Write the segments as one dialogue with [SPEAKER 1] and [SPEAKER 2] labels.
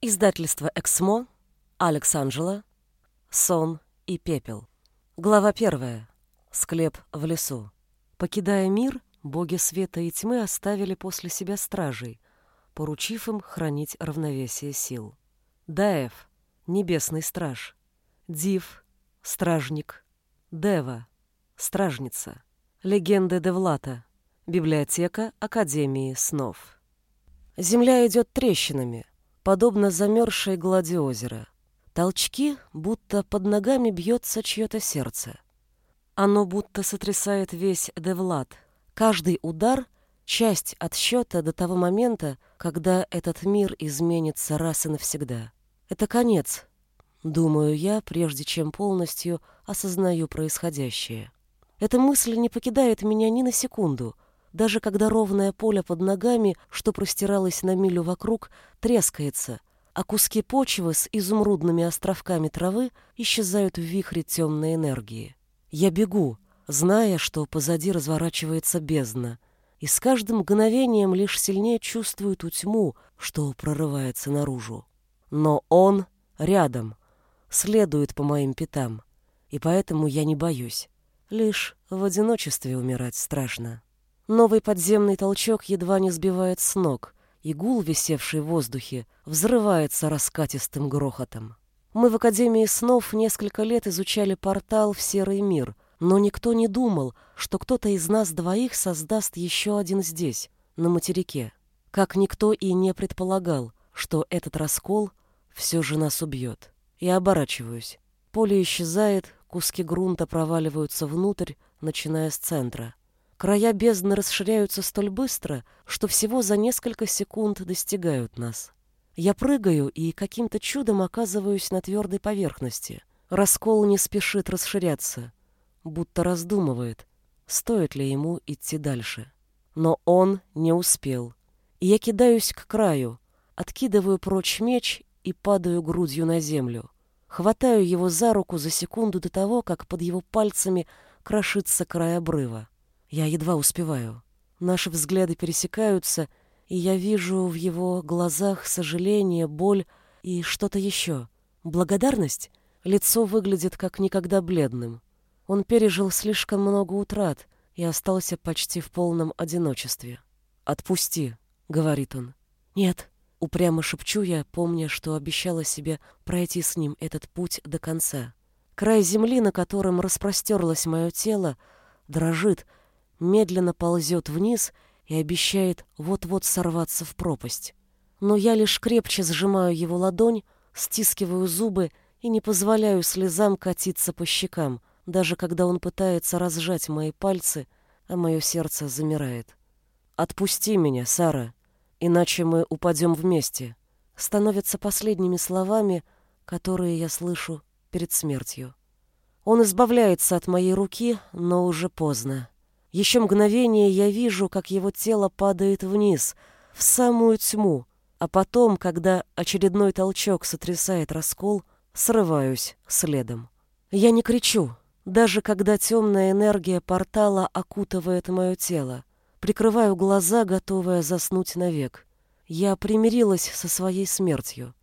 [SPEAKER 1] Издательство «Эксмо», Алекс «Сон и пепел». Глава первая. Склеп в лесу. Покидая мир, боги света и тьмы оставили после себя стражей, поручив им хранить равновесие сил. Даев — небесный страж. Див — стражник. Дева — стражница. Легенды Девлата. Библиотека Академии снов. Земля идет трещинами — подобно замерзшей глади озера. Толчки, будто под ногами бьется чье-то сердце. Оно будто сотрясает весь Девлад. Каждый удар — часть отсчета до того момента, когда этот мир изменится раз и навсегда. Это конец, думаю я, прежде чем полностью осознаю происходящее. Эта мысль не покидает меня ни на секунду — даже когда ровное поле под ногами, что простиралось на милю вокруг, трескается, а куски почвы с изумрудными островками травы исчезают в вихре темной энергии. Я бегу, зная, что позади разворачивается бездна, и с каждым мгновением лишь сильнее чувствую ту тьму, что прорывается наружу. Но он рядом, следует по моим пятам, и поэтому я не боюсь. Лишь в одиночестве умирать страшно. Новый подземный толчок едва не сбивает с ног, и гул, висевший в воздухе, взрывается раскатистым грохотом. Мы в Академии снов несколько лет изучали портал в серый мир, но никто не думал, что кто-то из нас двоих создаст еще один здесь, на материке. Как никто и не предполагал, что этот раскол все же нас убьет. Я оборачиваюсь. Поле исчезает, куски грунта проваливаются внутрь, начиная с центра. Края бездны расширяются столь быстро, что всего за несколько секунд достигают нас. Я прыгаю и каким-то чудом оказываюсь на твердой поверхности. Раскол не спешит расширяться, будто раздумывает, стоит ли ему идти дальше. Но он не успел. И я кидаюсь к краю, откидываю прочь меч и падаю грудью на землю. Хватаю его за руку за секунду до того, как под его пальцами крошится край обрыва. Я едва успеваю. Наши взгляды пересекаются, и я вижу в его глазах сожаление, боль и что-то еще. Благодарность? Лицо выглядит как никогда бледным. Он пережил слишком много утрат и остался почти в полном одиночестве. «Отпусти», — говорит он. «Нет», — упрямо шепчу я, помня, что обещала себе пройти с ним этот путь до конца. Край земли, на котором распростерлось мое тело, дрожит, медленно ползет вниз и обещает вот-вот сорваться в пропасть. Но я лишь крепче сжимаю его ладонь, стискиваю зубы и не позволяю слезам катиться по щекам, даже когда он пытается разжать мои пальцы, а мое сердце замирает. «Отпусти меня, Сара, иначе мы упадем вместе», становятся последними словами, которые я слышу перед смертью. Он избавляется от моей руки, но уже поздно. Еще мгновение я вижу, как его тело падает вниз, в самую тьму, а потом, когда очередной толчок сотрясает раскол, срываюсь следом. Я не кричу, даже когда темная энергия портала окутывает мое тело. Прикрываю глаза, готовая заснуть навек. Я примирилась со своей смертью.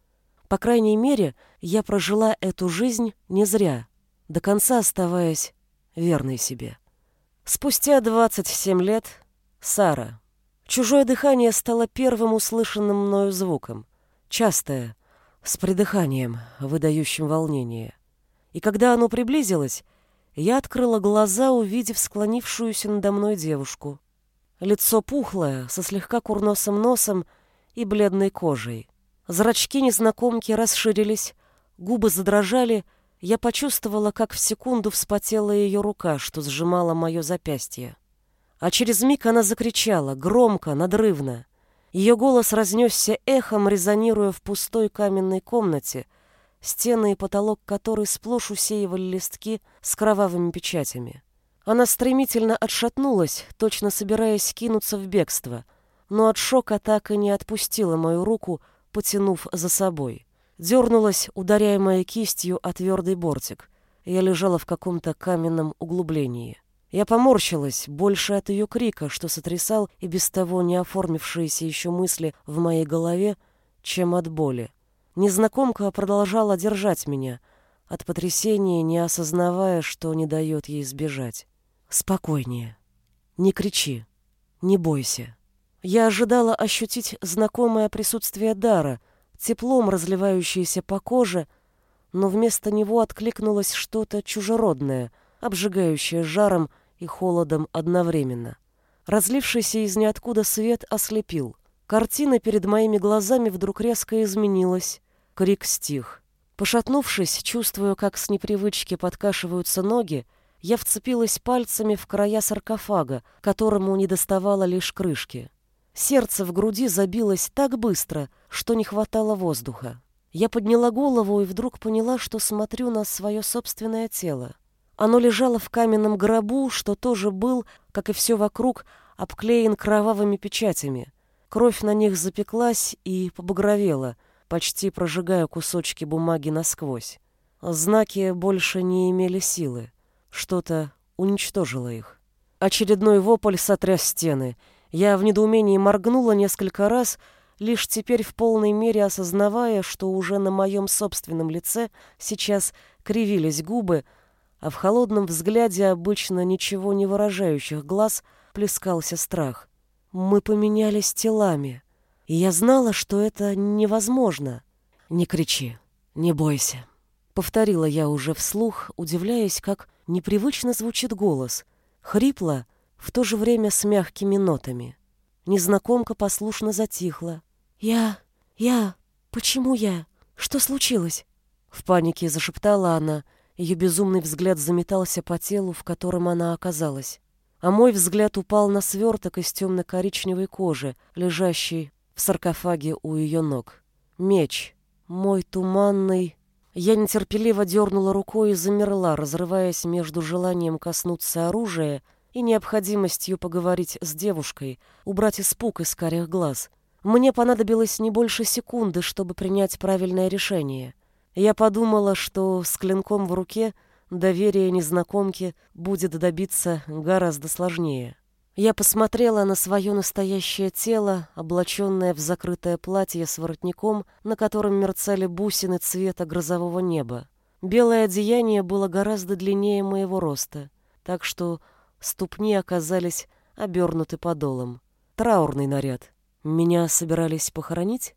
[SPEAKER 1] По крайней мере, я прожила эту жизнь не зря, до конца оставаясь верной себе. Спустя 27 лет Сара. Чужое дыхание стало первым услышанным мною звуком. Частое, с придыханием, выдающим волнение. И когда оно приблизилось, я открыла глаза, увидев склонившуюся надо мной девушку. Лицо пухлое, со слегка курносым носом и бледной кожей. Зрачки незнакомки расширились, губы задрожали, я почувствовала, как в секунду вспотела ее рука, что сжимала мое запястье. А через миг она закричала, громко, надрывно. Ее голос разнесся эхом, резонируя в пустой каменной комнате, стены и потолок которой сплошь усеивали листки с кровавыми печатями. Она стремительно отшатнулась, точно собираясь кинуться в бегство, но от шока так и не отпустила мою руку, потянув за собой. Дернулась, ударяемая кистью о твердый бортик. Я лежала в каком-то каменном углублении. Я поморщилась, больше от ее крика, что сотрясал и без того не оформившиеся еще мысли в моей голове, чем от боли. Незнакомка продолжала держать меня, от потрясения не осознавая, что не дает ей сбежать. «Спокойнее. Не кричи. Не бойся». Я ожидала ощутить знакомое присутствие дара, теплом разливающееся по коже, но вместо него откликнулось что-то чужеродное, обжигающее жаром и холодом одновременно. Разлившийся из ниоткуда свет ослепил. Картина перед моими глазами вдруг резко изменилась. Крик стих. Пошатнувшись, чувствуя, как с непривычки подкашиваются ноги, я вцепилась пальцами в края саркофага, которому не доставало лишь крышки. Сердце в груди забилось так быстро, что не хватало воздуха. Я подняла голову и вдруг поняла, что смотрю на свое собственное тело. Оно лежало в каменном гробу, что тоже был, как и все вокруг, обклеен кровавыми печатями. Кровь на них запеклась и побагровела, почти прожигая кусочки бумаги насквозь. Знаки больше не имели силы. Что-то уничтожило их. Очередной вопль сотряс стены — я в недоумении моргнула несколько раз, лишь теперь в полной мере осознавая, что уже на моем собственном лице сейчас кривились губы, а в холодном взгляде обычно ничего не выражающих глаз плескался страх. Мы поменялись телами, и я знала, что это невозможно. «Не кричи, не бойся», — повторила я уже вслух, удивляясь, как непривычно звучит голос. Хрипло, в то же время с мягкими нотами. Незнакомка послушно затихла. «Я... я... почему я? Что случилось?» В панике зашептала она, ее безумный взгляд заметался по телу, в котором она оказалась. А мой взгляд упал на сверток из темно-коричневой кожи, лежащий в саркофаге у ее ног. Меч. Мой туманный... Я нетерпеливо дернула рукой и замерла, разрываясь между желанием коснуться оружия и необходимостью поговорить с девушкой, убрать испуг из карих глаз. Мне понадобилось не больше секунды, чтобы принять правильное решение. Я подумала, что с клинком в руке доверие незнакомки будет добиться гораздо сложнее. Я посмотрела на свое настоящее тело, облаченное в закрытое платье с воротником, на котором мерцали бусины цвета грозового неба. Белое одеяние было гораздо длиннее моего роста, так что Ступни оказались обернуты подолом. Траурный наряд. Меня собирались похоронить?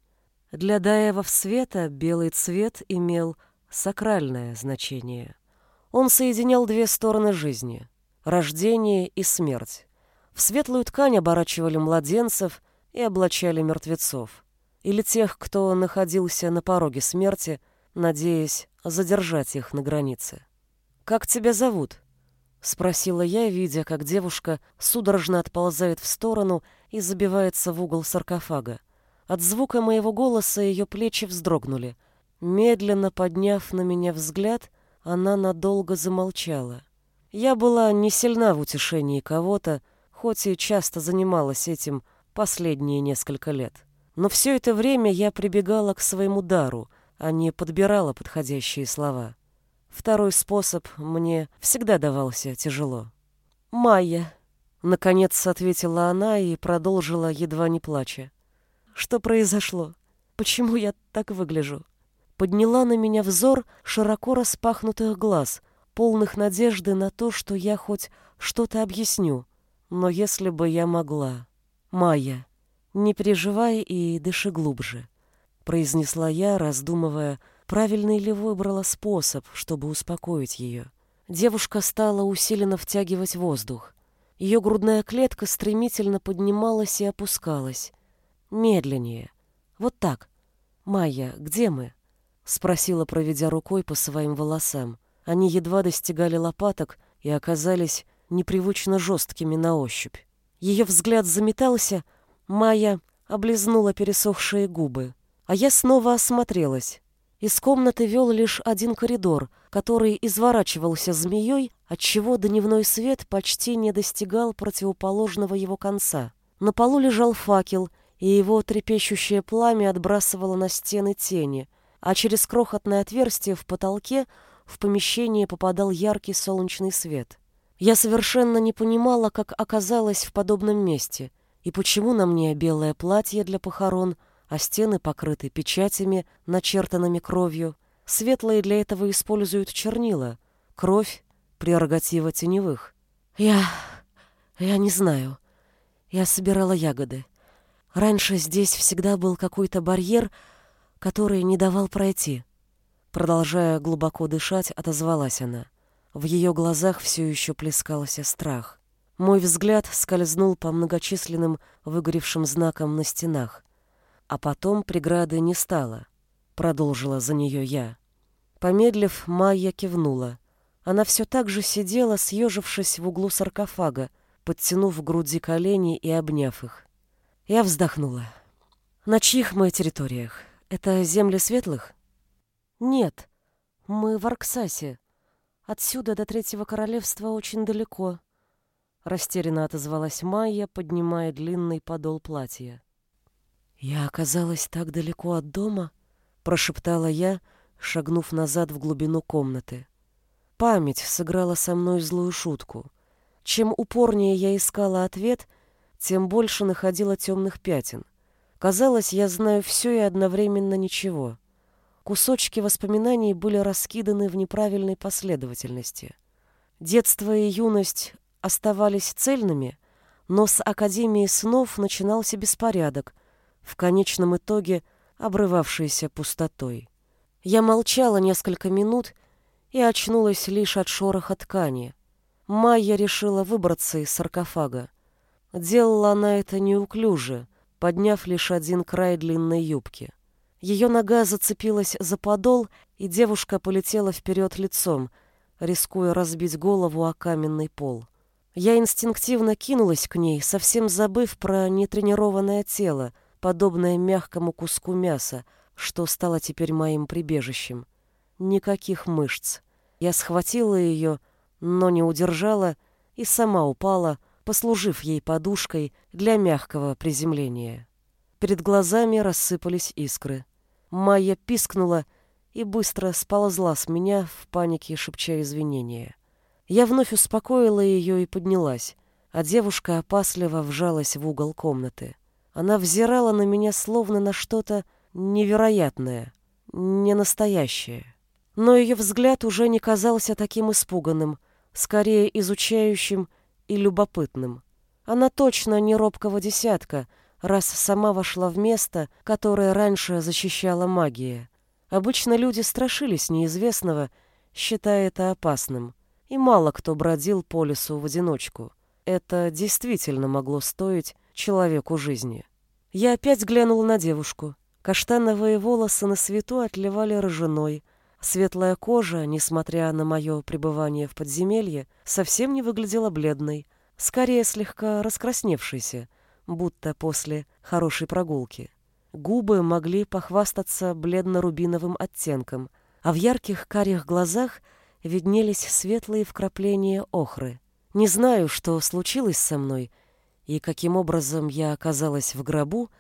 [SPEAKER 1] Для Даева света белый цвет имел сакральное значение. Он соединял две стороны жизни — рождение и смерть. В светлую ткань оборачивали младенцев и облачали мертвецов. Или тех, кто находился на пороге смерти, надеясь задержать их на границе. «Как тебя зовут?» — спросила я, видя, как девушка судорожно отползает в сторону и забивается в угол саркофага. От звука моего голоса ее плечи вздрогнули. Медленно подняв на меня взгляд, она надолго замолчала. Я была не сильна в утешении кого-то, хоть и часто занималась этим последние несколько лет. Но все это время я прибегала к своему дару, а не подбирала подходящие слова. Второй способ мне всегда давался тяжело. «Майя», — наконец ответила она и продолжила, едва не плача. «Что произошло? Почему я так выгляжу?» Подняла на меня взор широко распахнутых глаз, полных надежды на то, что я хоть что-то объясню. Но если бы я могла... «Майя, не переживай и дыши глубже», — произнесла я, раздумывая, правильный ли выбрала способ, чтобы успокоить ее. Девушка стала усиленно втягивать воздух. Ее грудная клетка стремительно поднималась и опускалась. Медленнее. Вот так. «Майя, где мы?» — спросила, проведя рукой по своим волосам. Они едва достигали лопаток и оказались непривычно жесткими на ощупь. Ее взгляд заметался, Майя облизнула пересохшие губы. А я снова осмотрелась. Из комнаты вел лишь один коридор, который изворачивался змеей, отчего дневной свет почти не достигал противоположного его конца. На полу лежал факел, и его трепещущее пламя отбрасывало на стены тени, а через крохотное отверстие в потолке в помещение попадал яркий солнечный свет. Я совершенно не понимала, как оказалась в подобном месте, и почему на мне белое платье для похорон, а стены покрыты печатями, начертанными кровью. Светлые для этого используют чернила. Кровь — прерогатива теневых. Я... я не знаю. Я собирала ягоды. Раньше здесь всегда был какой-то барьер, который не давал пройти. Продолжая глубоко дышать, отозвалась она. В ее глазах все еще плескался страх. Мой взгляд скользнул по многочисленным выгоревшим знакам на стенах. А потом преграды не стало. Продолжила за нее я. Помедлив, Майя кивнула. Она все так же сидела, съежившись в углу саркофага, подтянув в груди колени и обняв их. Я вздохнула. «На чьих мы территориях? Это земли светлых?» «Нет, мы в Арксасе. Отсюда до Третьего Королевства очень далеко», — растерянно отозвалась Майя, поднимая длинный подол платья. «Я оказалась так далеко от дома», — прошептала я, шагнув назад в глубину комнаты. Память сыграла со мной злую шутку. Чем упорнее я искала ответ, тем больше находила темных пятен. Казалось, я знаю все и одновременно ничего. Кусочки воспоминаний были раскиданы в неправильной последовательности. Детство и юность оставались цельными, но с Академией снов начинался беспорядок, в конечном итоге обрывавшийся пустотой. Я молчала несколько минут и очнулась лишь от шороха ткани. Майя решила выбраться из саркофага. Делала она это неуклюже, подняв лишь один край длинной юбки. Ее нога зацепилась за подол, и девушка полетела вперед лицом, рискуя разбить голову о каменный пол. Я инстинктивно кинулась к ней, совсем забыв про нетренированное тело, подобное мягкому куску мяса, что стало теперь моим прибежищем. Никаких мышц. Я схватила ее, но не удержала и сама упала, послужив ей подушкой для мягкого приземления. Перед глазами рассыпались искры. Майя пискнула и быстро сползла с меня в панике, шепча извинения. Я вновь успокоила ее и поднялась, а девушка опасливо вжалась в угол комнаты. Она взирала на меня словно на что-то невероятное, ненастоящее. Но ее взгляд уже не казался таким испуганным, скорее изучающим и любопытным. Она точно не робкого десятка, раз сама вошла в место, которое раньше защищала магия. Обычно люди страшились неизвестного, считая это опасным, и мало кто бродил по лесу в одиночку. Это действительно могло стоить человеку жизни. Я опять глянула на девушку. Каштановые волосы на свету отливали рыжиной, Светлая кожа, несмотря на мое пребывание в подземелье, совсем не выглядела бледной, скорее слегка раскрасневшейся, будто после хорошей прогулки. Губы могли похвастаться бледно-рубиновым оттенком, а в ярких карих глазах виднелись светлые вкрапления охры. Не знаю, что случилось со мной и каким образом я оказалась в гробу,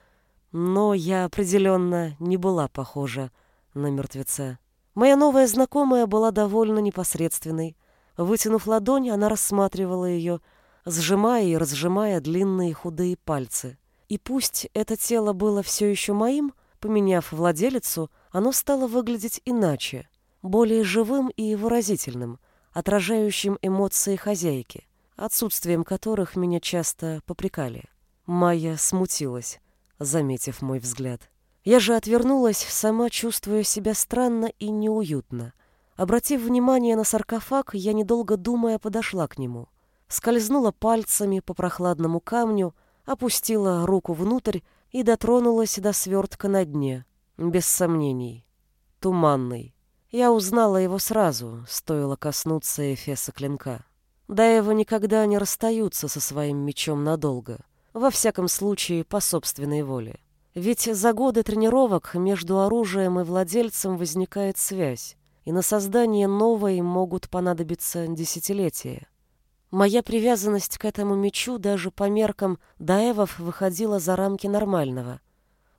[SPEAKER 1] но я определенно не была похожа на мертвеца. Моя новая знакомая была довольно непосредственной. Вытянув ладонь, она рассматривала ее, сжимая и разжимая длинные худые пальцы. И пусть это тело было все еще моим, поменяв владелицу, оно стало выглядеть иначе, более живым и выразительным, отражающим эмоции хозяйки, отсутствием которых меня часто попрекали. Майя смутилась, заметив мой взгляд. Я же отвернулась, сама чувствуя себя странно и неуютно. Обратив внимание на саркофаг, я, недолго думая, подошла к нему. Скользнула пальцами по прохладному камню, опустила руку внутрь и дотронулась до свертка на дне. Без сомнений. Туманный. Я узнала его сразу, стоило коснуться Эфеса клинка. Даева никогда не расстаются со своим мечом надолго. Во всяком случае, по собственной воле. Ведь за годы тренировок между оружием и владельцем возникает связь, и на создание новой могут понадобиться десятилетия. Моя привязанность к этому мечу даже по меркам Даевов выходила за рамки нормального.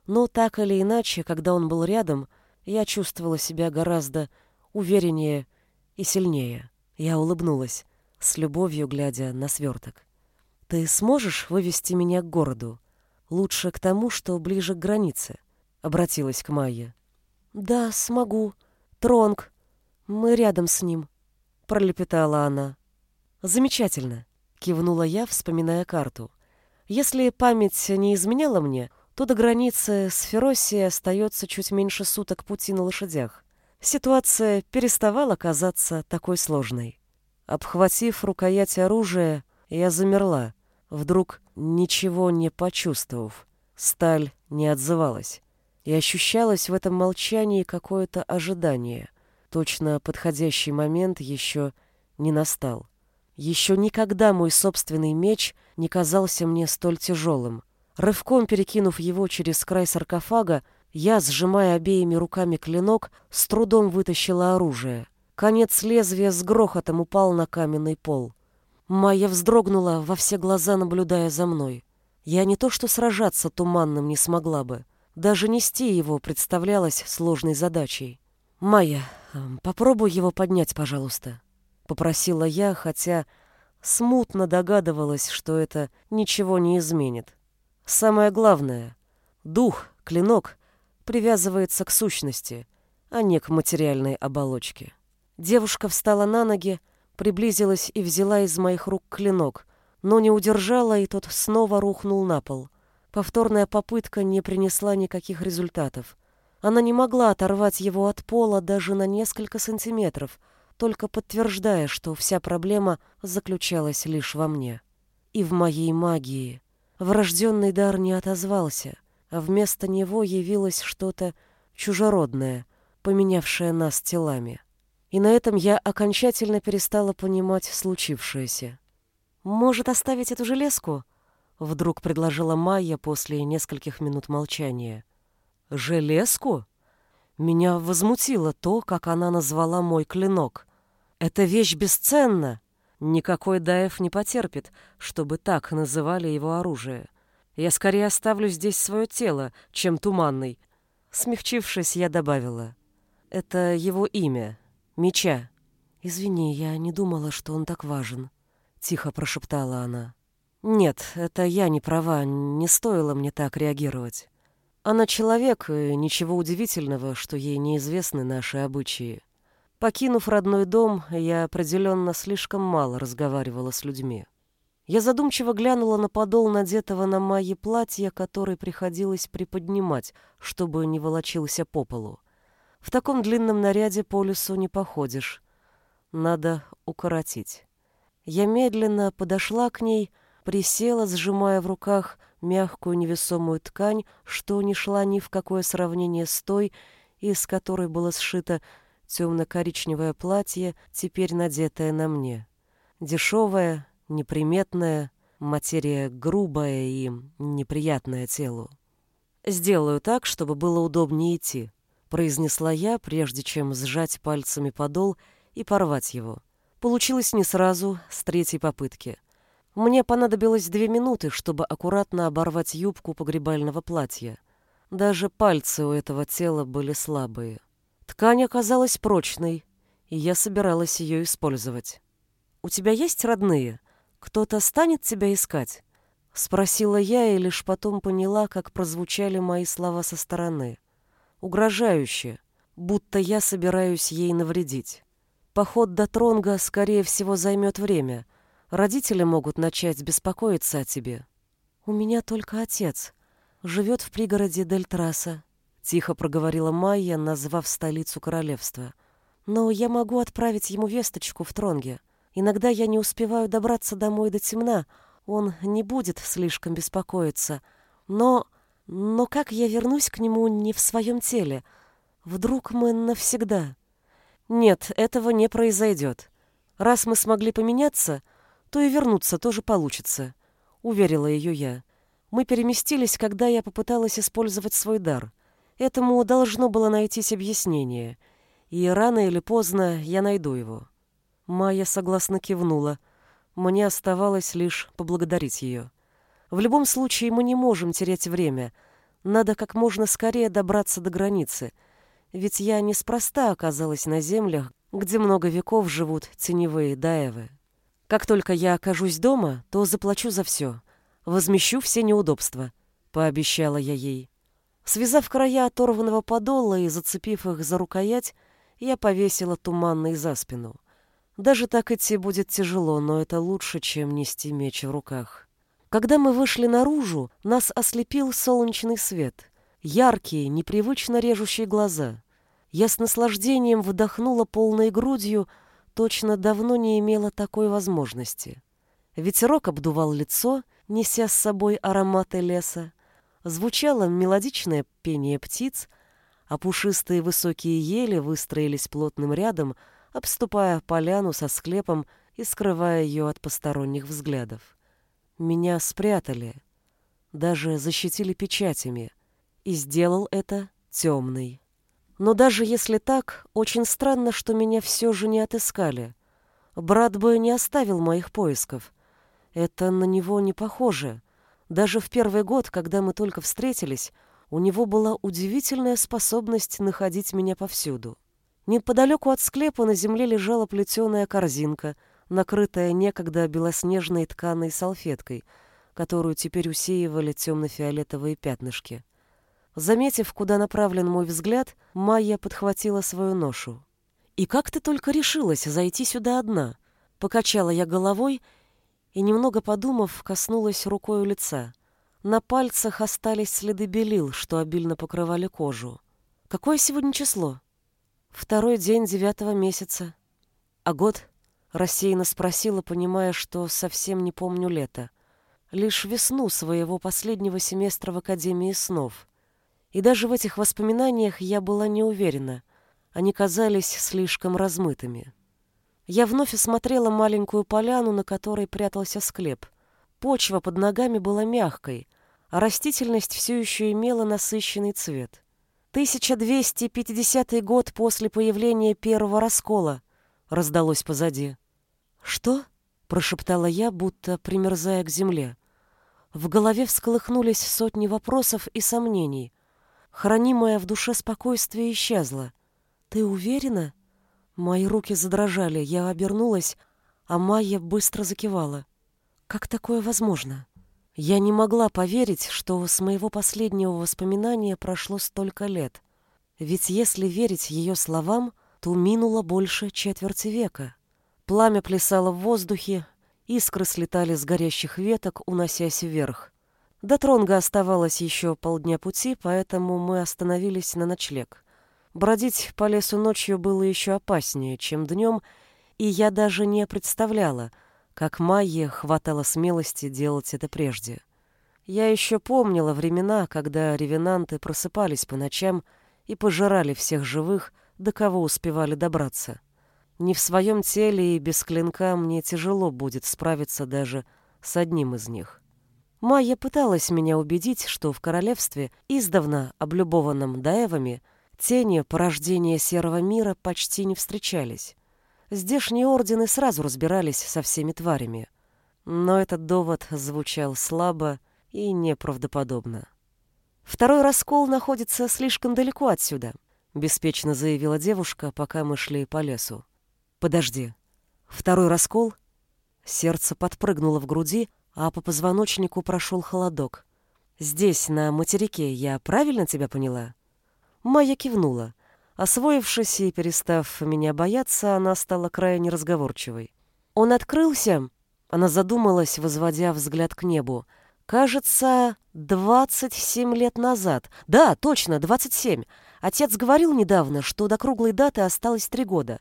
[SPEAKER 1] Но так или иначе, когда он был рядом, я чувствовала себя гораздо увереннее и сильнее. Я улыбнулась, с любовью глядя на сверток. «Ты сможешь вывести меня к городу?» Лучше к тому, что ближе к границе. — обратилась к Майе. «Да, смогу. Тронг. Мы рядом с ним», — пролепетала она. «Замечательно», — кивнула я, вспоминая карту. «Если память не изменяла мне, то до границы с Феросией остается чуть меньше суток пути на лошадях. Ситуация переставала казаться такой сложной. Обхватив рукоять оружия, я замерла, вдруг ничего не почувствовав. Сталь не отзывалась. И ощущалось в этом молчании какое-то ожидание. Точно подходящий момент еще не настал. Еще никогда мой собственный меч не казался мне столь тяжелым. Рывком перекинув его через край саркофага, я, сжимая обеими руками клинок, с трудом вытащила оружие. Конец лезвия с грохотом упал на каменный пол. Майя вздрогнула во все глаза, наблюдая за мной. Я не то что сражаться туманным не смогла бы, даже нести его представлялось сложной задачей. «Майя, эм, попробуй его поднять, пожалуйста», — попросила я, хотя смутно догадывалась, что это ничего не изменит. Самое главное — дух, клинок, привязывается к сущности, а не к материальной оболочке. Девушка встала на ноги, приблизилась и взяла из моих рук клинок, но не удержала, и тот снова рухнул на пол. Повторная попытка не принесла никаких результатов. Она не могла оторвать его от пола даже на несколько сантиметров, только подтверждая, что вся проблема заключалась лишь во мне. И в моей магии. Врожденный дар не отозвался, а вместо него явилось что-то чужеродное, поменявшее нас телами. И на этом я окончательно перестала понимать случившееся. «Может, оставить эту железку?» — вдруг предложила Майя после нескольких минут молчания. «Железку?» Меня возмутило то, как она назвала мой клинок. «Эта вещь бесценна!» Никакой Даев не потерпит, чтобы так называли его оружие. Я скорее оставлю здесь свое тело, чем туманный. Смягчившись, я добавила. Это его имя. Меча. Извини, я не думала, что он так важен. Тихо прошептала она. Нет, это я не права, не стоило мне так реагировать. Она человек, и ничего удивительного, что ей неизвестны наши обычаи. Покинув родной дом, я определенно слишком мало разговаривала с людьми. Я задумчиво глянула на подол надетого на Майе платья, который приходилось приподнимать, чтобы не волочился по полу. В таком длинном наряде по лесу не походишь. Надо укоротить. Я медленно подошла к ней, присела, сжимая в руках мягкую невесомую ткань, что не шла ни в какое сравнение с той, из которой было сшито темно-коричневое платье, теперь надетое на мне. Дешевое, неприметное, материя грубая и неприятная телу. «Сделаю так, чтобы было удобнее идти», — произнесла я, прежде чем сжать пальцами подол и порвать его. Получилось не сразу, с третьей попытки. Мне понадобилось две минуты, чтобы аккуратно оборвать юбку погребального платья. Даже пальцы у этого тела были слабые. Ткань оказалась прочной, и я собиралась ее использовать. «У тебя есть родные? Кто-то станет тебя искать?» Спросила я и лишь потом поняла, как прозвучали мои слова со стороны. Угрожающе, будто я собираюсь ей навредить. Поход до Тронга, скорее всего, займет время. Родители могут начать беспокоиться о тебе. У меня только отец. Живет в пригороде Дельтраса. — тихо проговорила Майя, назвав столицу королевства. «Но я могу отправить ему весточку в Тронге. Иногда я не успеваю добраться домой до темна. Он не будет слишком беспокоиться. Но... но как я вернусь к нему не в своем теле? Вдруг мы навсегда...» «Нет, этого не произойдет. Раз мы смогли поменяться, то и вернуться тоже получится», — уверила ее я. «Мы переместились, когда я попыталась использовать свой дар». Этому должно было найтись объяснение, и рано или поздно я найду его. Майя согласно кивнула. Мне оставалось лишь поблагодарить ее. В любом случае мы не можем терять время. Надо как можно скорее добраться до границы, ведь я неспроста оказалась на землях, где много веков живут теневые даевы. Как только я окажусь дома, то заплачу за все, возмещу все неудобства, пообещала я ей. Связав края оторванного подола и зацепив их за рукоять, я повесила туманный за спину. Даже так идти будет тяжело, но это лучше, чем нести меч в руках. Когда мы вышли наружу, нас ослепил солнечный свет. Яркие, непривычно режущие глаза. Я с наслаждением вдохнула полной грудью, точно давно не имела такой возможности. Ветерок обдувал лицо, неся с собой ароматы леса. Звучало мелодичное пение птиц, а пушистые высокие ели выстроились плотным рядом, обступая поляну со склепом и скрывая ее от посторонних взглядов. Меня спрятали, даже защитили печатями, и сделал это темный. Но даже если так, очень странно, что меня все же не отыскали. Брат бы не оставил моих поисков. Это на него не похоже. Даже в первый год, когда мы только встретились, у него была удивительная способность находить меня повсюду. Неподалеку от склепа на земле лежала плетеная корзинка, накрытая некогда белоснежной тканой салфеткой, которую теперь усеивали темно-фиолетовые пятнышки. Заметив, куда направлен мой взгляд, Майя подхватила свою ношу. «И как ты только решилась зайти сюда одна?» Покачала я головой и, немного подумав, коснулась рукой у лица. На пальцах остались следы белил, что обильно покрывали кожу. Какое сегодня число? Второй день девятого месяца. А год? Рассеянно спросила, понимая, что совсем не помню лето. Лишь весну своего последнего семестра в Академии снов. И даже в этих воспоминаниях я была не уверена. Они казались слишком размытыми. Я вновь осмотрела маленькую поляну, на которой прятался склеп. Почва под ногами была мягкой, а растительность все еще имела насыщенный цвет. 1250 год после появления первого раскола раздалось позади. Что? прошептала я, будто примерзая к земле. В голове всколыхнулись сотни вопросов и сомнений. Хранимое в душе спокойствие исчезло. Ты уверена? Мои руки задрожали, я обернулась, а Майя быстро закивала. Как такое возможно? Я не могла поверить, что с моего последнего воспоминания прошло столько лет. Ведь если верить ее словам, то минуло больше четверти века. Пламя плясало в воздухе, искры слетали с горящих веток, уносясь вверх. До Тронга оставалось еще полдня пути, поэтому мы остановились на ночлег. Бродить по лесу ночью было еще опаснее, чем днем, и я даже не представляла, как Майе хватало смелости делать это прежде. Я еще помнила времена, когда ревенанты просыпались по ночам и пожирали всех живых, до кого успевали добраться. Не в своем теле и без клинка мне тяжело будет справиться даже с одним из них. Майя пыталась меня убедить, что в королевстве, издавна облюбованном даевами, Тени порождения серого мира почти не встречались. Здешние ордены сразу разбирались со всеми тварями. Но этот довод звучал слабо и неправдоподобно. «Второй раскол находится слишком далеко отсюда», — беспечно заявила девушка, пока мы шли по лесу. «Подожди. Второй раскол?» Сердце подпрыгнуло в груди, а по позвоночнику прошел холодок. «Здесь, на материке, я правильно тебя поняла?» Майя кивнула. Освоившись и перестав меня бояться, она стала крайне разговорчивой. «Он открылся?» Она задумалась, возводя взгляд к небу. «Кажется, двадцать семь лет назад. Да, точно, двадцать семь. Отец говорил недавно, что до круглой даты осталось три года.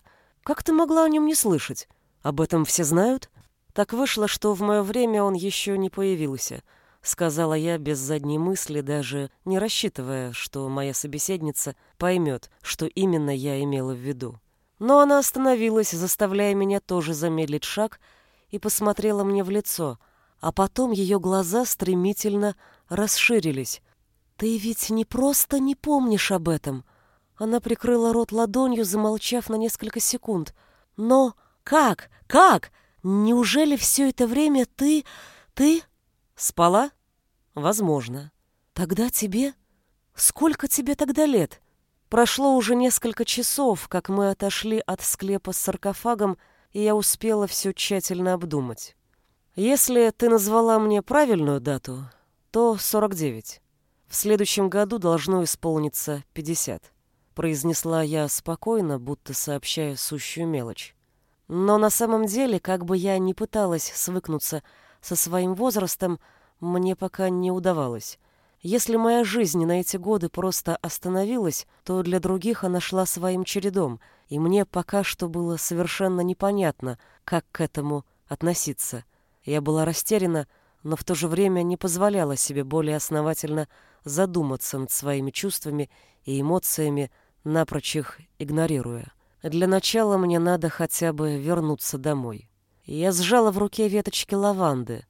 [SPEAKER 1] Как ты могла о нем не слышать? Об этом все знают?» Так вышло, что в мое время он еще не появился —— сказала я без задней мысли, даже не рассчитывая, что моя собеседница поймет, что именно я имела в виду. Но она остановилась, заставляя меня тоже замедлить шаг, и посмотрела мне в лицо, а потом ее глаза стремительно расширились. «Ты ведь не просто не помнишь об этом!» Она прикрыла рот ладонью, замолчав на несколько секунд. «Но как? Как? Неужели все это время ты... ты...» Спала? Возможно. Тогда тебе... Сколько тебе тогда лет? Прошло уже несколько часов, как мы отошли от склепа с саркофагом, и я успела все тщательно обдумать. Если ты назвала мне правильную дату, то 49. В следующем году должно исполниться пятьдесят. Произнесла я спокойно, будто сообщая сущую мелочь. Но на самом деле, как бы я ни пыталась свыкнуться со своим возрастом, мне пока не удавалось. Если моя жизнь на эти годы просто остановилась, то для других она шла своим чередом, и мне пока что было совершенно непонятно, как к этому относиться. Я была растеряна, но в то же время не позволяла себе более основательно задуматься над своими чувствами и эмоциями, напрочь их игнорируя. Для начала мне надо хотя бы вернуться домой. Я сжала в руке веточки лаванды.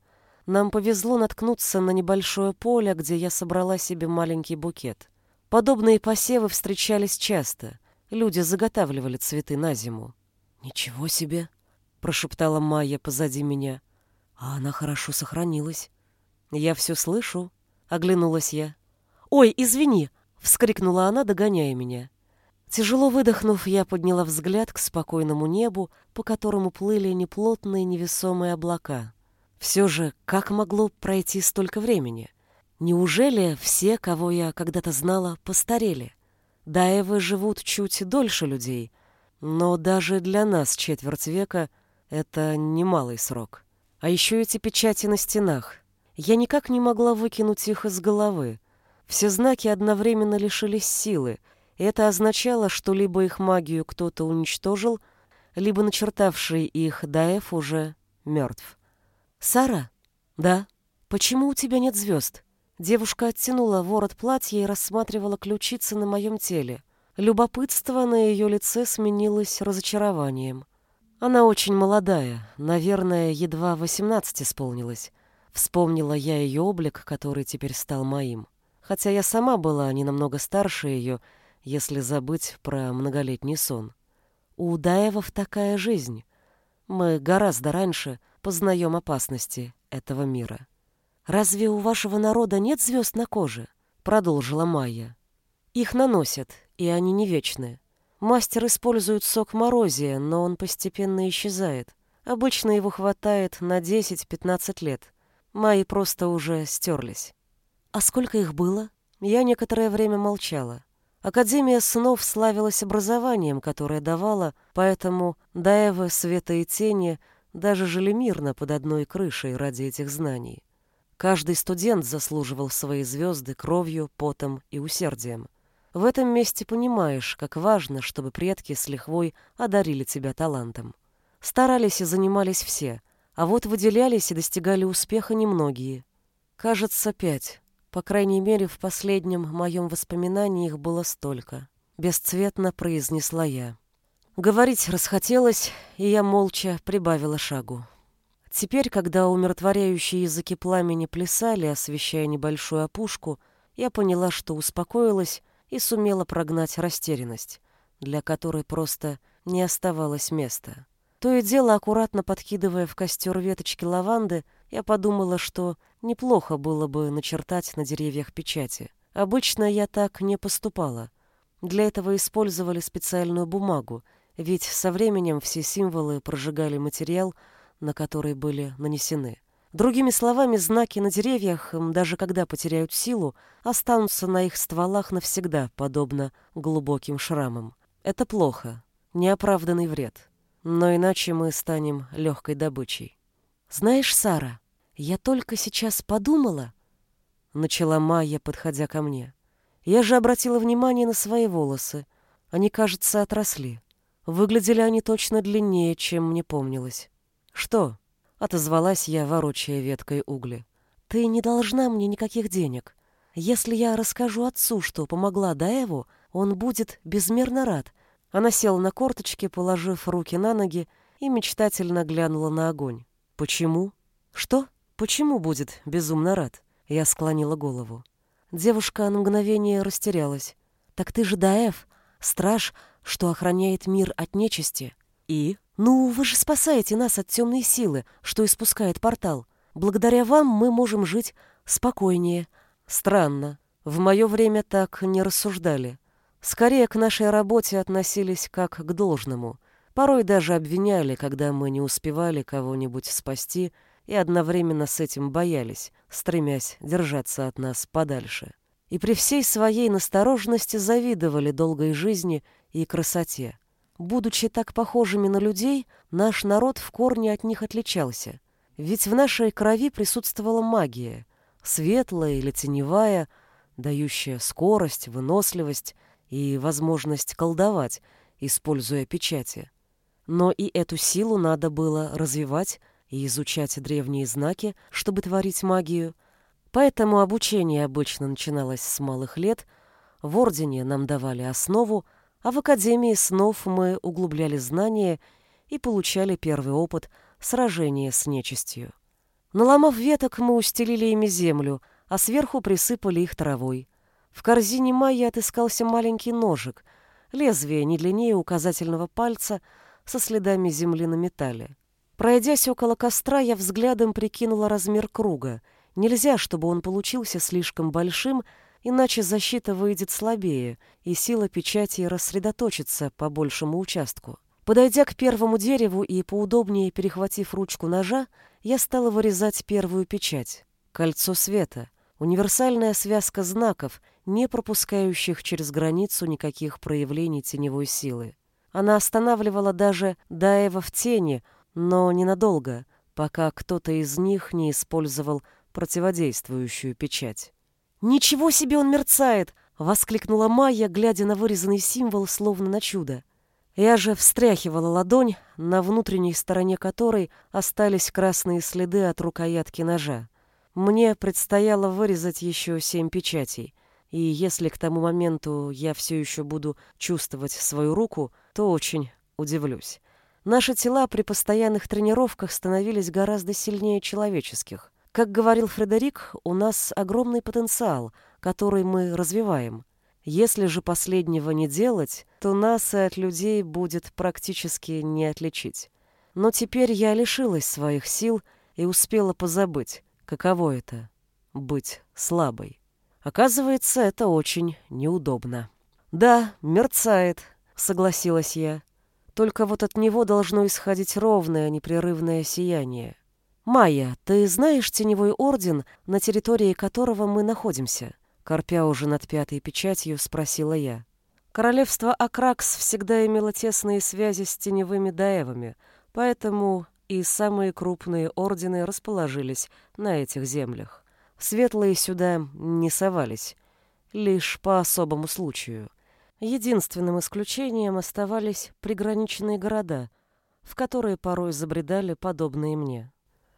[SPEAKER 1] Нам повезло наткнуться на небольшое поле, где я собрала себе маленький букет. Подобные посевы встречались часто. Люди заготавливали цветы на зиму. «Ничего себе!» — прошептала Майя позади меня. «А она хорошо сохранилась». «Я все слышу», — оглянулась я. «Ой, извини!» — вскрикнула она, догоняя меня. Тяжело выдохнув, я подняла взгляд к спокойному небу, по которому плыли неплотные невесомые облака. Все же, как могло пройти столько времени? Неужели все, кого я когда-то знала, постарели? Даевы живут чуть дольше людей, но даже для нас четверть века — это немалый срок. А еще эти печати на стенах. Я никак не могла выкинуть их из головы. Все знаки одновременно лишились силы, это означало, что либо их магию кто-то уничтожил, либо начертавший их Даев уже мертв. «Сара?» «Да». «Почему у тебя нет звезд?» Девушка оттянула ворот платья и рассматривала ключицы на моем теле. Любопытство на ее лице сменилось разочарованием. Она очень молодая, наверное, едва восемнадцать исполнилась. Вспомнила я ее облик, который теперь стал моим. Хотя я сама была не намного старше ее, если забыть про многолетний сон. У Удаевов такая жизнь. Мы гораздо раньше познаем опасности этого мира. «Разве у вашего народа нет звезд на коже?» — продолжила Майя. «Их наносят, и они не вечные. Мастер использует сок морозия, но он постепенно исчезает. Обычно его хватает на 10-15 лет. Мои просто уже стерлись. А сколько их было? Я некоторое время молчала. Академия снов славилась образованием, которое давала, поэтому Даевы, Света и Тени даже жили мирно под одной крышей ради этих знаний. Каждый студент заслуживал свои звезды кровью, потом и усердием. В этом месте понимаешь, как важно, чтобы предки с лихвой одарили тебя талантом. Старались и занимались все, а вот выделялись и достигали успеха немногие. Кажется, пять. По крайней мере, в последнем моем воспоминании их было столько. Бесцветно произнесла я. Говорить расхотелось, и я молча прибавила шагу. Теперь, когда умиротворяющие языки пламени плясали, освещая небольшую опушку, я поняла, что успокоилась и сумела прогнать растерянность, для которой просто не оставалось места. То и дело, аккуратно подкидывая в костер веточки лаванды, я подумала, что неплохо было бы начертать на деревьях печати. Обычно я так не поступала. Для этого использовали специальную бумагу — ведь со временем все символы прожигали материал, на который были нанесены. Другими словами, знаки на деревьях, даже когда потеряют силу, останутся на их стволах навсегда, подобно глубоким шрамам. Это плохо, неоправданный вред. Но иначе мы станем легкой добычей. «Знаешь, Сара, я только сейчас подумала...» Начала Майя, подходя ко мне. Я же обратила внимание на свои волосы. Они, кажется, отросли. Выглядели они точно длиннее, чем мне помнилось. «Что?» — отозвалась я, ворочая веткой угли. «Ты не должна мне никаких денег. Если я расскажу отцу, что помогла Даеву, он будет безмерно рад». Она села на корточки, положив руки на ноги, и мечтательно глянула на огонь. «Почему?» «Что? Почему будет безумно рад?» Я склонила голову. Девушка на мгновение растерялась. «Так ты же Даев, страж, что охраняет мир от нечисти. И? Ну, вы же спасаете нас от темной силы, что испускает портал. Благодаря вам мы можем жить спокойнее. Странно. В мое время так не рассуждали. Скорее к нашей работе относились как к должному. Порой даже обвиняли, когда мы не успевали кого-нибудь спасти и одновременно с этим боялись, стремясь держаться от нас подальше. и при всей своей настороженности завидовали долгой жизни и красоте. Будучи так похожими на людей, наш народ в корне от них отличался. Ведь в нашей крови присутствовала магия, светлая или теневая, дающая скорость, выносливость и возможность колдовать, используя печати. Но и эту силу надо было развивать и изучать древние знаки, чтобы творить магию. Поэтому обучение обычно начиналось с малых лет, в Ордене нам давали основу, а в Академии снов мы углубляли знания и получали первый опыт сражения с нечистью. Наломав веток, мы устелили ими землю, а сверху присыпали их травой. В корзине Майи отыскался маленький ножик, лезвие не длиннее указательного пальца со следами земли на металле. Пройдясь около костра, я взглядом прикинула размер круга. Нельзя, чтобы он получился слишком большим, иначе защита выйдет слабее, и сила печати рассредоточится по большему участку. Подойдя к первому дереву и поудобнее перехватив ручку ножа, я стала вырезать первую печать. Кольцо света. Универсальная связка знаков, не пропускающих через границу никаких проявлений теневой силы. Она останавливала даже Даева в тени — но ненадолго, пока кто-то из них не использовал противодействующую печать. «Ничего себе он мерцает!» — воскликнула Майя, глядя на вырезанный символ, словно на чудо. Я же встряхивала ладонь, на внутренней стороне которой остались красные следы от рукоятки ножа. Мне предстояло вырезать еще семь печатей, и если к тому моменту я все еще буду чувствовать свою руку, то очень удивлюсь. Наши тела при постоянных тренировках становились гораздо сильнее человеческих. Как говорил Фредерик, у нас огромный потенциал, который мы развиваем. Если же последнего не делать, то нас от людей будет практически не отличить. Но теперь я лишилась своих сил и успела позабыть, каково это — быть слабой. Оказывается, это очень неудобно. «Да, мерцает», — согласилась я. Только вот от него должно исходить ровное, непрерывное сияние. «Майя, ты знаешь теневой орден, на территории которого мы находимся?» Корпя уже над пятой печатью, спросила я. Королевство Акракс всегда имело тесные связи с теневыми даевами, поэтому и самые крупные ордены расположились на этих землях. Светлые сюда не совались, лишь по особому случаю. Единственным исключением оставались приграничные города, в которые порой забредали подобные мне.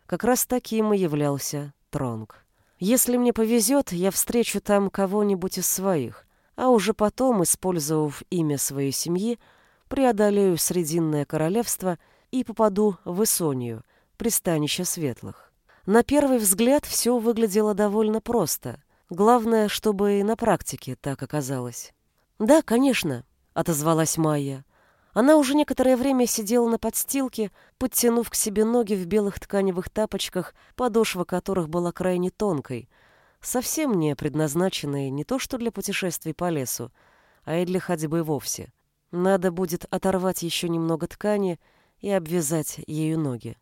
[SPEAKER 1] Как раз таким и являлся Тронг. Если мне повезет, я встречу там кого-нибудь из своих, а уже потом, использовав имя своей семьи, преодолею Срединное королевство и попаду в Исонию, пристанище светлых. На первый взгляд все выглядело довольно просто. Главное, чтобы и на практике так оказалось. «Да, конечно», — отозвалась Майя. Она уже некоторое время сидела на подстилке, подтянув к себе ноги в белых тканевых тапочках, подошва которых была крайне тонкой, совсем не предназначенной не то что для путешествий по лесу, а и для ходьбы вовсе. Надо будет оторвать еще немного ткани и обвязать ею ноги.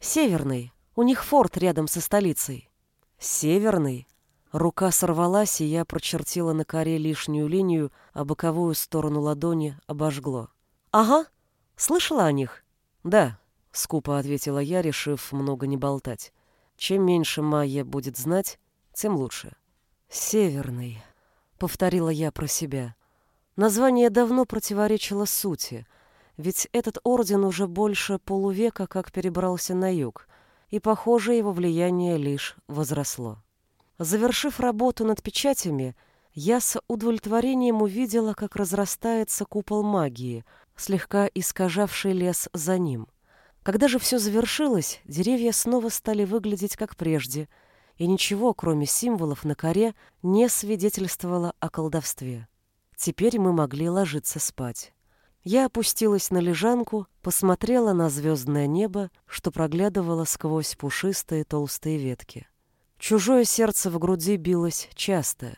[SPEAKER 1] «Северный. У них форт рядом со столицей». «Северный?» Рука сорвалась, и я прочертила на коре лишнюю линию, а боковую сторону ладони обожгло. «Ага. Слышала о них?» «Да», — скупо ответила я, решив много не болтать. «Чем меньше Майя будет знать, тем лучше». «Северный», — повторила я про себя. Название давно противоречило сути, ведь этот орден уже больше полувека как перебрался на юг, и, похоже, его влияние лишь возросло. Завершив работу над печатями, я с удовлетворением увидела, как разрастается купол магии, слегка искажавший лес за ним. Когда же все завершилось, деревья снова стали выглядеть как прежде, и ничего, кроме символов на коре, не свидетельствовало о колдовстве. Теперь мы могли ложиться спать. Я опустилась на лежанку, посмотрела на звездное небо, что проглядывало сквозь пушистые толстые ветки. Чужое сердце в груди билось часто.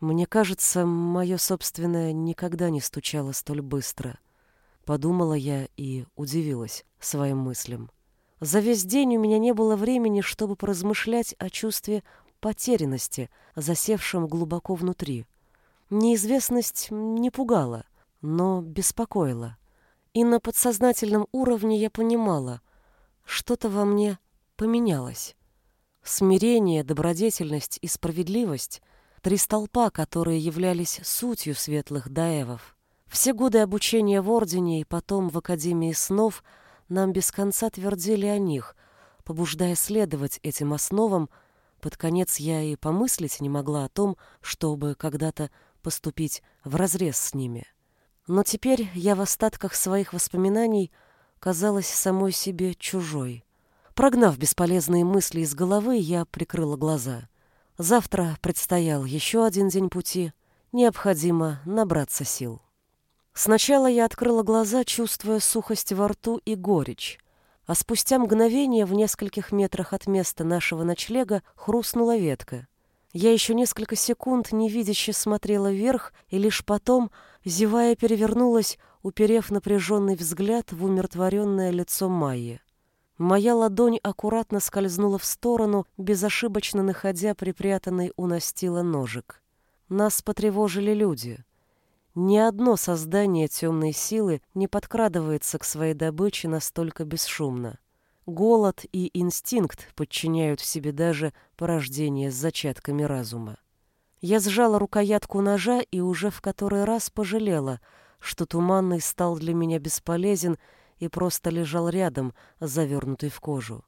[SPEAKER 1] Мне кажется, мое собственное никогда не стучало столь быстро. Подумала я и удивилась своим мыслям. За весь день у меня не было времени, чтобы поразмышлять о чувстве потерянности, засевшем глубоко внутри. Неизвестность не пугала, но беспокоила. И на подсознательном уровне я понимала, что-то во мне поменялось. Смирение, добродетельность и справедливость — три столпа, которые являлись сутью светлых даевов. Все годы обучения в Ордене и потом в Академии снов нам без конца твердили о них, побуждая следовать этим основам, под конец я и помыслить не могла о том, чтобы когда-то поступить вразрез с ними. Но теперь я в остатках своих воспоминаний казалась самой себе чужой. Прогнав бесполезные мысли из головы, я прикрыла глаза. Завтра предстоял еще один день пути. Необходимо набраться сил. Сначала я открыла глаза, чувствуя сухость во рту и горечь. А спустя мгновение в нескольких метрах от места нашего ночлега хрустнула ветка. Я еще несколько секунд невидяще смотрела вверх, и лишь потом, зевая, перевернулась, уперев напряженный взгляд в умиротворенное лицо Майи. Моя ладонь аккуратно скользнула в сторону, безошибочно находя припрятанный у настила ножик. Нас потревожили люди. Ни одно создание темной силы не подкрадывается к своей добыче настолько бесшумно. Голод и инстинкт подчиняют в себе даже порождение с зачатками разума. Я сжала рукоятку ножа и уже в который раз пожалела, что туманный стал для меня бесполезен и просто лежал рядом, завернутый в кожу.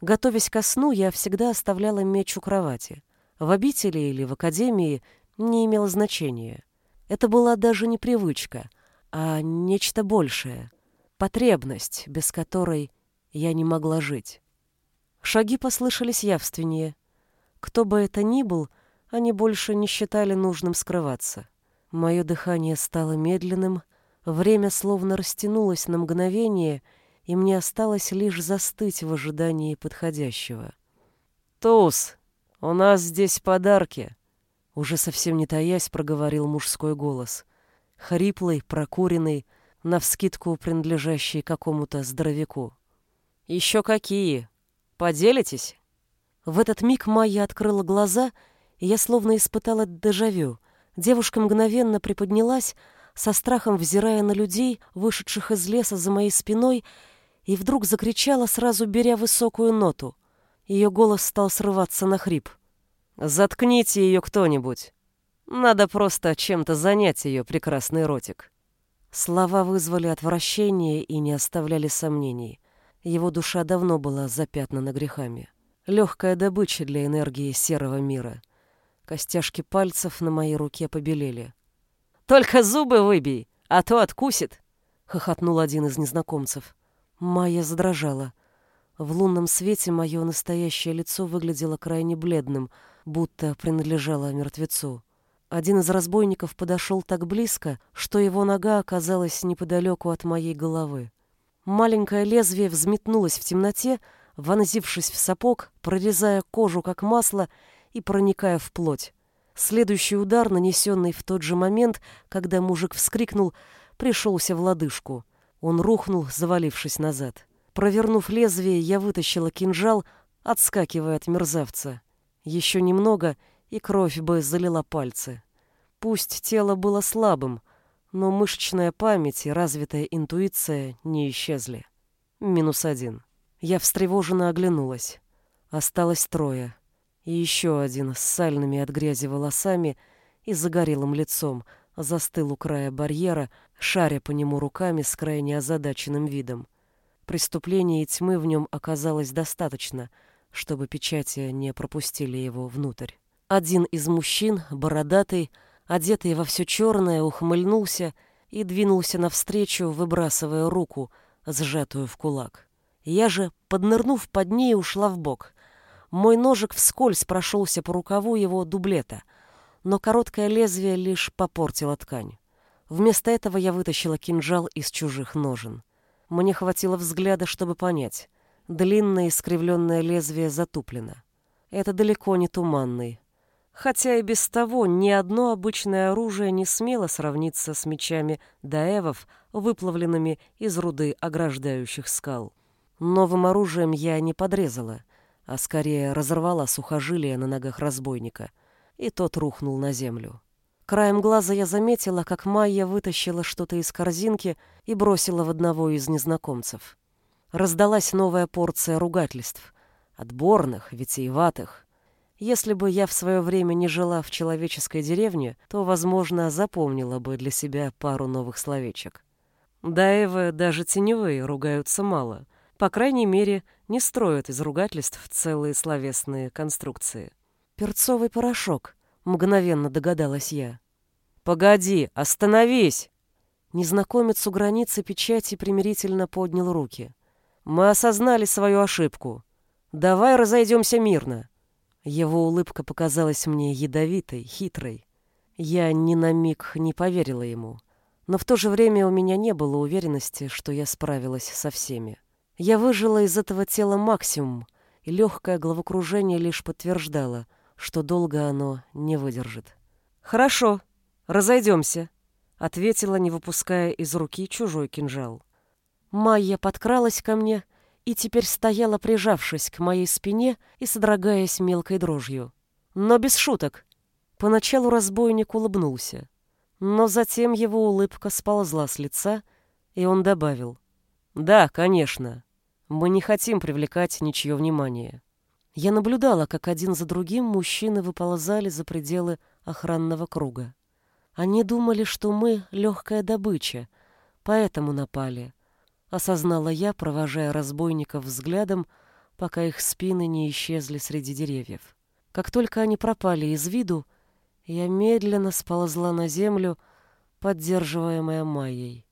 [SPEAKER 1] Готовясь ко сну, я всегда оставляла меч у кровати. В обители или в академии не имело значения. Это была даже не привычка, а нечто большее. Потребность, без которой я не могла жить. Шаги послышались явственнее. Кто бы это ни был, они больше не считали нужным скрываться. Мое дыхание стало медленным, время словно растянулось на мгновение, и мне осталось лишь застыть в ожидании подходящего. «Туз, у нас здесь подарки!» Уже совсем не таясь, проговорил мужской голос. Хриплый, прокуренный, навскидку принадлежащий какому-то здоровяку. «Еще какие? Поделитесь?» В этот миг Майя открыла глаза, и я словно испытала дежавю. Девушка мгновенно приподнялась, со страхом взирая на людей, вышедших из леса за моей спиной, и вдруг закричала, сразу беря высокую ноту. Ее голос стал срываться на хрип. Заткните ее кто-нибудь. Надо просто чем-то занять ее прекрасный ротик. Слова вызвали отвращение и не оставляли сомнений. Его душа давно была запятнана грехами. Легкая добыча для энергии серого мира. Костяшки пальцев на моей руке побелели. «Только зубы выбей, а то откусит!» — хохотнул один из незнакомцев. Майя задрожала. В лунном свете мое настоящее лицо выглядело крайне бледным — будто принадлежала мертвецу. Один из разбойников подошел так близко, что его нога оказалась неподалеку от моей головы. Маленькое лезвие взметнулось в темноте, вонзившись в сапог, прорезая кожу как масло и проникая в плоть. Следующий удар, нанесенный в тот же момент, когда мужик вскрикнул, пришелся в лодыжку. Он рухнул, завалившись назад. Провернув лезвие, я вытащила кинжал, отскакивая от мерзавца. Еще немного, и кровь бы залила пальцы. Пусть тело было слабым, но мышечная память и развитая интуиция не исчезли. Минус один. Я встревоженно оглянулась. Осталось трое. И еще один с сальными от грязи волосами и загорелым лицом застыл у края барьера, шаря по нему руками с крайне озадаченным видом. Преступления и тьмы в нем оказалось достаточно — чтобы печати не пропустили его внутрь. Один из мужчин, бородатый, одетый во все черное, ухмыльнулся и двинулся навстречу, выбрасывая руку, сжатую в кулак. Я же, поднырнув под ней, ушла в бок. Мой ножик вскользь прошелся по рукаву его дублета, но короткое лезвие лишь попортило ткань. Вместо этого я вытащила кинжал из чужих ножен. Мне хватило взгляда, чтобы понять. Длинное искривленное лезвие затуплено. Это далеко не туманный. Хотя и без того ни одно обычное оружие не смело сравниться с мечами даевов, выплавленными из руды ограждающих скал. Новым оружием я не подрезала. а скорее разорвала сухожилие на ногах разбойника, и тот рухнул на землю. Краем глаза я заметила, как Майя вытащила что-то из корзинки и бросила в одного из незнакомцев. Раздалась новая порция ругательств. Отборных, витиеватых. Если бы я в свое время не жила в человеческой деревне, то, возможно, запомнила бы для себя пару новых словечек. Даевы даже теневые ругаются мало. По крайней мере, не строят из ругательств целые словесные конструкции. «Перцовый порошок», мгновенно догадалась я. «Погоди, остановись!» Незнакомец у границы печати примирительно поднял руки. «Мы осознали свою ошибку. Давай разойдемся мирно». Его улыбка показалась мне ядовитой, хитрой. Я ни на миг не поверила ему. Но в то же время у меня не было уверенности, что я справилась со всеми. Я выжила из этого тела максимум, и легкое головокружение лишь подтверждало — что долго оно не выдержит. «Хорошо, разойдемся», — ответила, не выпуская из руки чужой кинжал. Майя подкралась ко мне и теперь стояла, прижавшись к моей спине и содрогаясь мелкой дрожью. Но без шуток. Поначалу разбойник улыбнулся, но затем его улыбка сползла с лица, и он добавил. «Да, конечно. Мы не хотим привлекать ничье внимание. Я наблюдала, как один за другим мужчины выползали за пределы охранного круга. Они думали, что мы — легкая добыча, поэтому напали. Осознала я, провожая разбойников взглядом, пока их спины не исчезли среди деревьев. Как только они пропали из виду, я медленно сползла на землю, поддерживаемая Майей.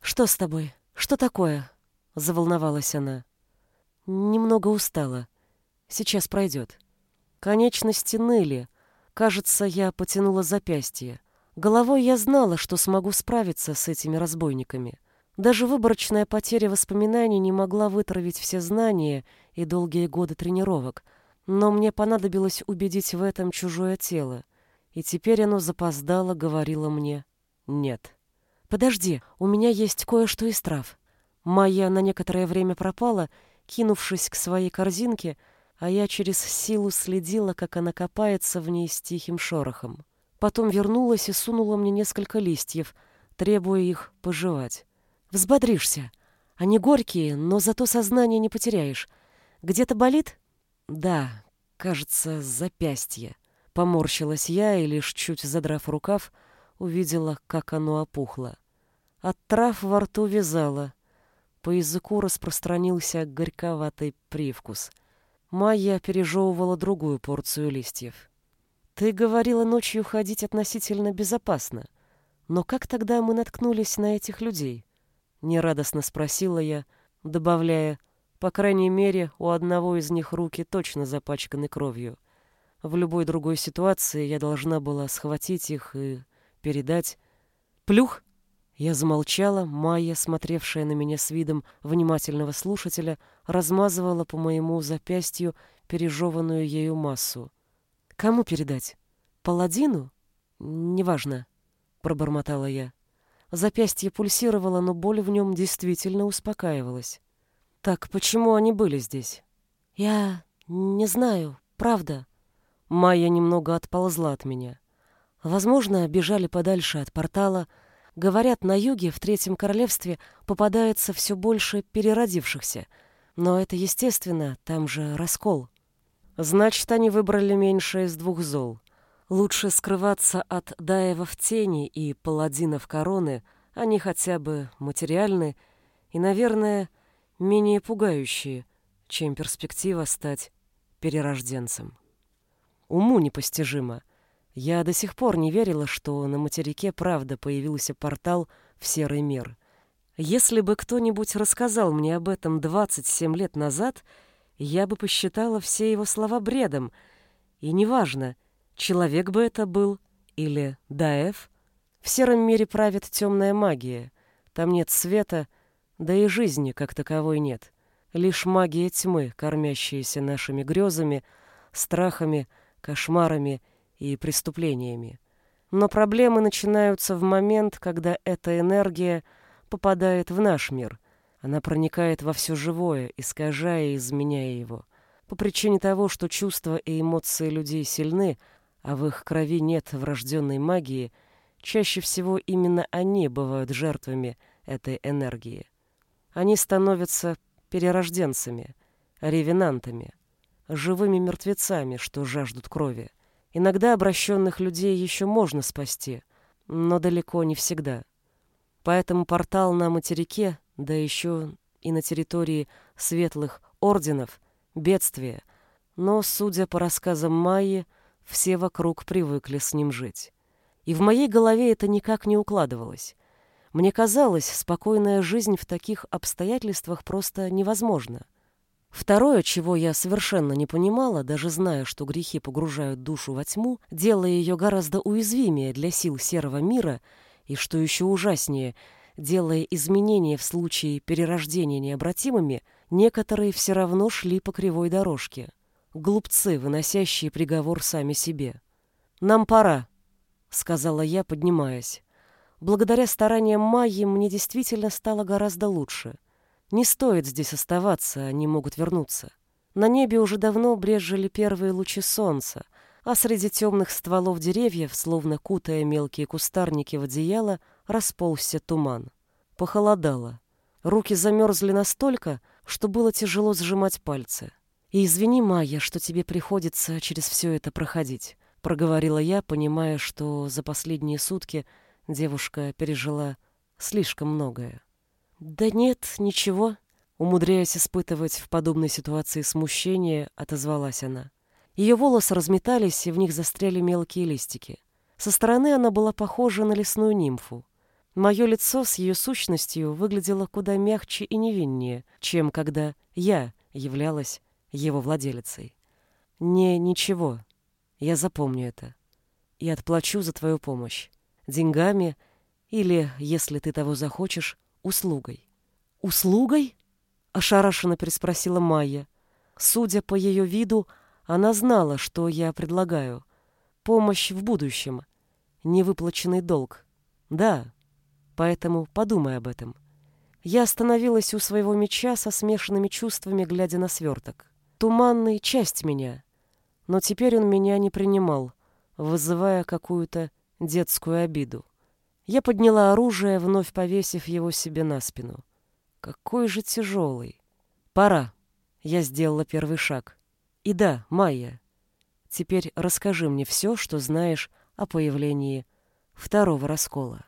[SPEAKER 1] «Что с тобой? Что такое?» — заволновалась она. «Немного устала», Сейчас пройдет. Конечности ныли. Кажется, я потянула запястье. Головой я знала, что смогу справиться с этими разбойниками. Даже выборочная потеря воспоминаний не могла вытравить все знания и долгие годы тренировок, но мне понадобилось убедить в этом чужое тело, и теперь оно запоздало говорило мне «нет». «Подожди, у меня есть кое-что из трав». Майя на некоторое время пропала, кинувшись к своей корзинке, а я через силу следила, как она копается в ней с тихим шорохом. Потом вернулась и сунула мне несколько листьев, требуя их пожевать. «Взбодришься. Они горькие, но зато сознание не потеряешь. Где-то болит?» «Да, кажется, запястье». Поморщилась я и, лишь чуть задрав рукав, увидела, как оно опухло. От трав во рту вязало. По языку распространился горьковатый привкус — Майя пережевывала другую порцию листьев. «Ты говорила ночью ходить относительно безопасно. Но как тогда мы наткнулись на этих людей?» Нерадостно спросила я, добавляя, «По крайней мере, у одного из них руки точно запачканы кровью. В любой другой ситуации я должна была схватить их и передать. Плюх!» Я замолчала, Майя, смотревшая на меня с видом внимательного слушателя, размазывала по моему запястью пережеванную ею массу. «Кому передать? Паладину? Неважно», — пробормотала я. Запястье пульсировало, но боль в нем действительно успокаивалась. «Так почему они были здесь?» «Я не знаю, правда». Майя немного отползла от меня. Возможно, бежали подальше от портала, — Говорят, на юге, в Третьем Королевстве, попадается все больше переродившихся. Но это естественно, там же раскол. Значит, они выбрали меньшее из двух зол. Лучше скрываться от Даева в тени и паладинов короны, они хотя бы материальны и, наверное, менее пугающие, чем перспектива стать перерожденцем. Уму непостижимо — я до сих пор не верила, что на материке правда появился портал в серый мир. Если бы кто-нибудь рассказал мне об этом 27 лет назад, я бы посчитала все его слова бредом. И неважно, человек бы это был или Даэф. В сером мире правит темная магия. Там нет света, да и жизни как таковой нет. Лишь магия тьмы, кормящаяся нашими грезами, страхами, кошмарами и преступлениями. Но проблемы начинаются в момент, когда эта энергия попадает в наш мир. Она проникает во все живое, искажая и изменяя его. по причине того, что чувства и эмоции людей сильны, а в их крови нет врожденной магии, чаще всего именно они бывают жертвами этой энергии. Они становятся перерожденцами, ревенантами, живыми мертвецами, что жаждут крови. Иногда обращенных людей еще можно спасти, но далеко не всегда. Поэтому портал на материке, да еще и на территории светлых орденов, бедствие. Но, судя по рассказам Майи, все вокруг привыкли с ним жить. И в моей голове это никак не укладывалось. Мне казалось, спокойная жизнь в таких обстоятельствах просто невозможна. Второе, чего я совершенно не понимала, даже зная, что грехи погружают душу во тьму, делая ее гораздо уязвимее для сил серого мира, и, что еще ужаснее, делая изменения в случае перерождения необратимыми, некоторые все равно шли по кривой дорожке. Глупцы, выносящие приговор сами себе. «Нам пора», — сказала я, поднимаясь. Благодаря стараниям Майи мне действительно стало гораздо лучше. Не стоит здесь оставаться, они могут вернуться. На небе уже давно брезжили первые лучи солнца, а среди темных стволов деревьев, словно кутая мелкие кустарники в одеяло, расползся туман. Похолодало. Руки замерзли настолько, что было тяжело сжимать пальцы. «И извини, Майя, что тебе приходится через все это проходить», — проговорила я, понимая, что за последние сутки — Девушка пережила слишком многое. «Да нет, ничего», — умудряясь испытывать в подобной ситуации смущение, отозвалась она. Ее волосы разметались, и в них застряли мелкие листики. Со стороны она была похожа на лесную нимфу. Мое лицо с ее сущностью выглядело куда мягче и невиннее, чем когда я являлась его владелицей. «Не, ничего. Я запомню это. И отплачу за твою помощь деньгами или, если ты того захочешь, услугой. «Услугой?» — ошарашенно переспросила Майя. Судя по ее виду, она знала, что я предлагаю. Помощь в будущем. Невыплаченный долг. Да, поэтому подумай об этом. Я остановилась у своего меча со смешанными чувствами, глядя на сверток. Туманный — часть меня. Но теперь он меня не принимал, вызывая какую-то детскую обиду. Я подняла оружие, вновь повесив его себе на спину. Какой же тяжелый. Пора. Я сделала первый шаг. И да, Майя, теперь расскажи мне все, что знаешь о появлении второго раскола.